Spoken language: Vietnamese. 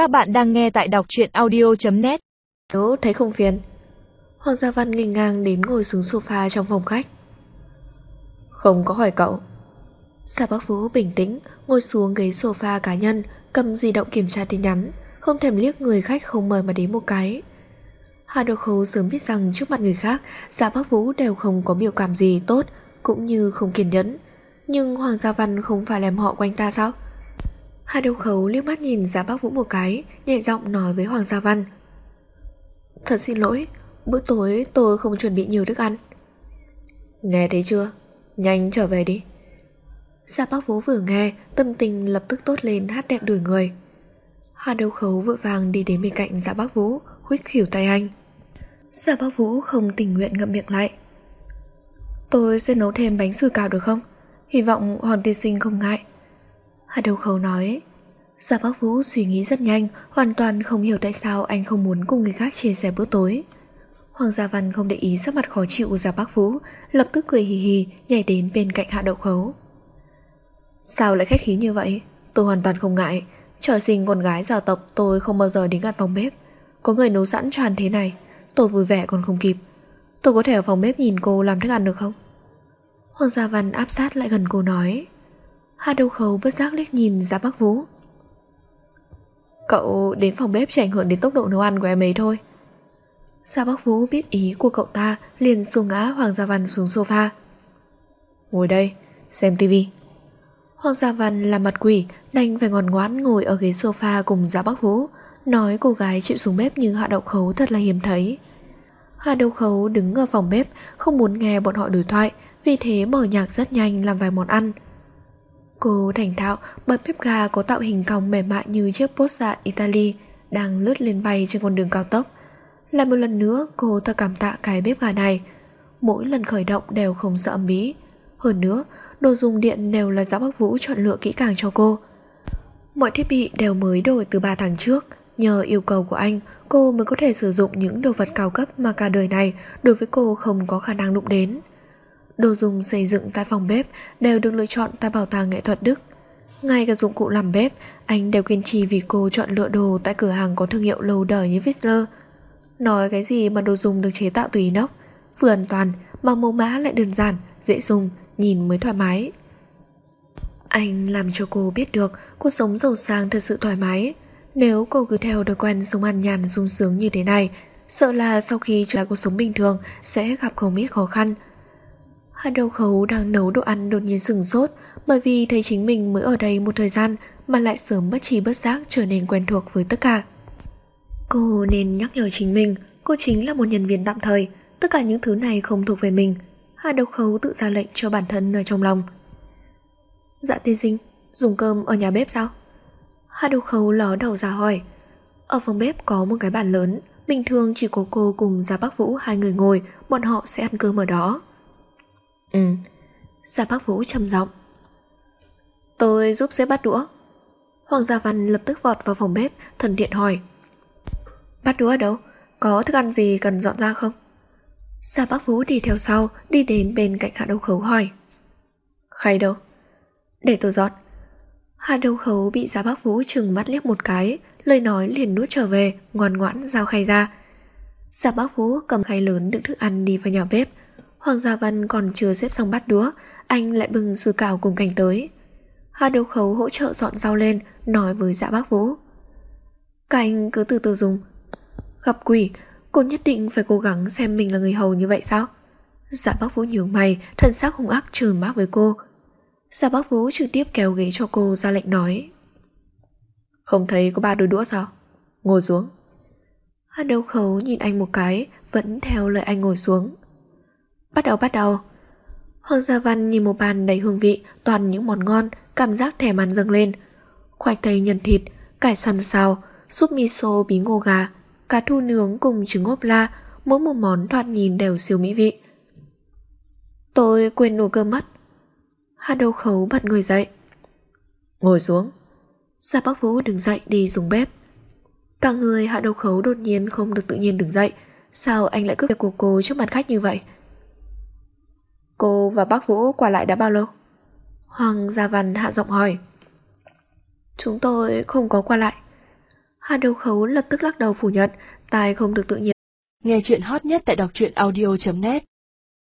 Các bạn đang nghe tại đọc truyện audio.net Nếu thấy không phiền, Hoàng Gia Văn nghênh ngang đến ngồi xuống sofa trong phòng khách. Không có hỏi cậu. Giả Bắc Vũ bình tĩnh Ngồi xuống ghế sofa cá nhân, Cầm di động kiểm tra tin nhắn, Không thèm liếc người khách không mời mà đến một cái. Hà Đô Khấu sớm biết rằng trước mặt người khác giả Bắc Vũ đều không có biểu cảm gì tốt Cũng như không kiên nhẫn. Nhưng Hoàng Gia Văn không phải làm họ quanh ta sao? Hà Đông Khấu liếc mắt nhìn Giá bác Vũ một cái, nhẹ giọng nói với Hoàng Gia Văn. Thật xin lỗi, bữa tối tôi không chuẩn bị nhiều thức ăn. Nghe thấy chưa? Nhanh trở về đi. Gia bác Vũ vừa nghe, tâm tình lập tức tốt lên hát đẹp đuổi người. Hà Đông Khấu vội vàng đi đến bên cạnh Gia bác Vũ, huých khỉu tay anh. Gia bác Vũ không tình nguyện ngậm miệng lại. Tôi sẽ nấu thêm bánh sủi cảo được không? Hy vọng Hoàng tiên sinh không ngại. Hà Đầu Khấu nói Giả Bác Vũ suy nghĩ rất nhanh, Hoàn toàn không hiểu tại sao anh không muốn cùng người khác chia sẻ bữa tối. Hoàng Gia Văn không để ý sắc mặt khó chịu của Giả Bác Vũ, Lập tức cười hì hì, Nhảy đến bên cạnh Hạ Đậu Khấu. Sao lại khách khí như vậy? Tôi hoàn toàn không ngại. Trở sinh con gái gia tộc, tôi không bao giờ đến gần phòng bếp. Có người nấu sẵn cho ăn thế này, Tôi vui vẻ còn không kịp. Tôi có thể ở phòng bếp nhìn cô làm thức ăn được không? Hoàng Gia Văn áp sát lại gần cô nói Hà đầu khấu bất giác liếc nhìn ra bác Vũ. Cậu đến phòng bếp chỉ ảnh hưởng đến tốc độ nấu ăn của em ấy thôi. Gia Bắc Vũ biết ý của cậu ta liền xuống ngã Hoàng Gia Văn xuống sofa. Ngồi đây, xem tivi Hoàng Gia Văn làm mặt quỷ đành phải ngoan ngoãn ngồi ở ghế sofa cùng Gia Bắc Vũ Nói cô gái chịu xuống bếp như Hạ Đậu Khấu thật là hiếm thấy. Hạ Đậu Khấu đứng ở phòng bếp không muốn nghe bọn họ đối thoại Vì thế mở nhạc rất nhanh làm vài món ăn. Cô thành thạo bật bếp ga có tạo hình cong mềm mại như chiếc Porsche Italy đang lướt lên bay trên con đường cao tốc. Lại một lần nữa cô thật cảm tạ cái bếp ga này. Mỗi lần khởi động đều không sợ ẩm bí. Hơn nữa, đồ dùng điện đều là giáo bác Vũ chọn lựa kỹ càng cho cô. Mọi thiết bị đều mới đổi từ 3 tháng trước. Nhờ yêu cầu của anh, cô mới có thể sử dụng những đồ vật cao cấp mà cả đời này đối với cô không có khả năng đụng đến. Đồ dùng xây dựng tại phòng bếp đều được lựa chọn tại bảo tàng nghệ thuật Đức. Ngay cả dụng cụ làm bếp, anh đều kiên trì vì cô chọn lựa đồ tại cửa hàng có thương hiệu lâu đời như Whistler. Nói cái gì mà đồ dùng được chế tạo từ inox, vừa an toàn mà mẫu mã lại đơn giản, dễ dùng, nhìn mới thoải mái. Anh làm cho cô biết được cuộc sống giàu sang thật sự thoải mái. Nếu cô cứ theo thói quen sống ăn nhàn sung sướng như thế này, sợ là sau khi trở lại cuộc sống bình thường sẽ gặp không ít khó khăn. Hàn đầu khấu đang nấu đồ ăn đột nhiên sừng sốt bởi vì thấy chính mình mới ở đây một thời gian mà lại sớm bất trí bất giác trở nên quen thuộc với tất cả. Cô nên nhắc nhở chính mình, cô chính là một nhân viên tạm thời, tất cả những thứ này không thuộc về mình. Hà độc khấu tự ra lệnh cho bản thân ở trong lòng. Dạ tiên sinh, dùng cơm ở nhà bếp sao? Hà độc khấu ló đầu ra hỏi. Ở phòng bếp có một cái bàn lớn, bình thường chỉ có cô cùng Gia Bắc Vũ hai người ngồi, bọn họ sẽ ăn cơm ở đó. Ừ. Giả Bác Vũ trầm giọng. Tôi giúp xếp bát đũa. Hoàng Gia Văn lập tức vọt vào phòng bếp, thần điện hỏi. Bát đũa đâu? Có thức ăn gì cần dọn ra không? Giả Bác Vũ đi theo sau, đi đến bên cạnh Hạ Đông Khấu hỏi. Khay đâu? Để tôi dọn. Hạ Đông Khấu bị Giả Bác Vũ trừng mắt liếc một cái, lời nói liền nuốt trở về, ngoan ngoãn giao khay ra. Giả Bác Vũ cầm khay lớn đựng thức ăn đi vào nhà bếp, Hoàng Gia Văn còn chưa xếp xong bát đũa, anh lại bưng sủi cảo cùng canh tới. Hà Đấu Khấu hỗ trợ dọn rau lên, nói với dạ bác Vũ. Các anh cứ từ từ dùng. Gặp quỷ, cô nhất định phải cố gắng xem mình là người hầu như vậy sao? Dạ bác Vũ nhướng mày, thân xác hung ác trừng mắt với cô. Dạ bác Vũ trực tiếp kéo ghế cho cô ra lệnh nói. Không thấy có ba đôi đũa sao? Ngồi xuống. Hà Đấu Khấu nhìn anh một cái, vẫn theo lời anh ngồi xuống. Bắt đầu bắt đầu. Hoàng Gia Văn nhìn một bàn đầy hương vị, toàn những món ngon, cảm giác thèm ăn dâng lên. Khoai tây nhân thịt, cải xoăn xào, súp miso bí ngô gà, cá thu nướng cùng trứng ốp la, mỗi một món thoạt nhìn đều siêu mỹ vị. Tôi quên nồi cơm mất. Hà đầu khấu bật người dậy. Ngồi xuống. Gia Bắc Vũ đứng dậy đi dùng bếp. Cả người hạ đầu khấu đột nhiên không được tự nhiên đứng dậy. Sao anh lại cướp việc của cô trước mặt khách như vậy? Cô và bác Vũ qua lại đã bao lâu? Hoàng Gia Văn hạ giọng hỏi. Chúng tôi không có qua lại. Hà đầu khấu lập tức lắc đầu phủ nhận, tai không được tự nhiên. Nghe chuyện hot nhất tại đọc truyện audio.net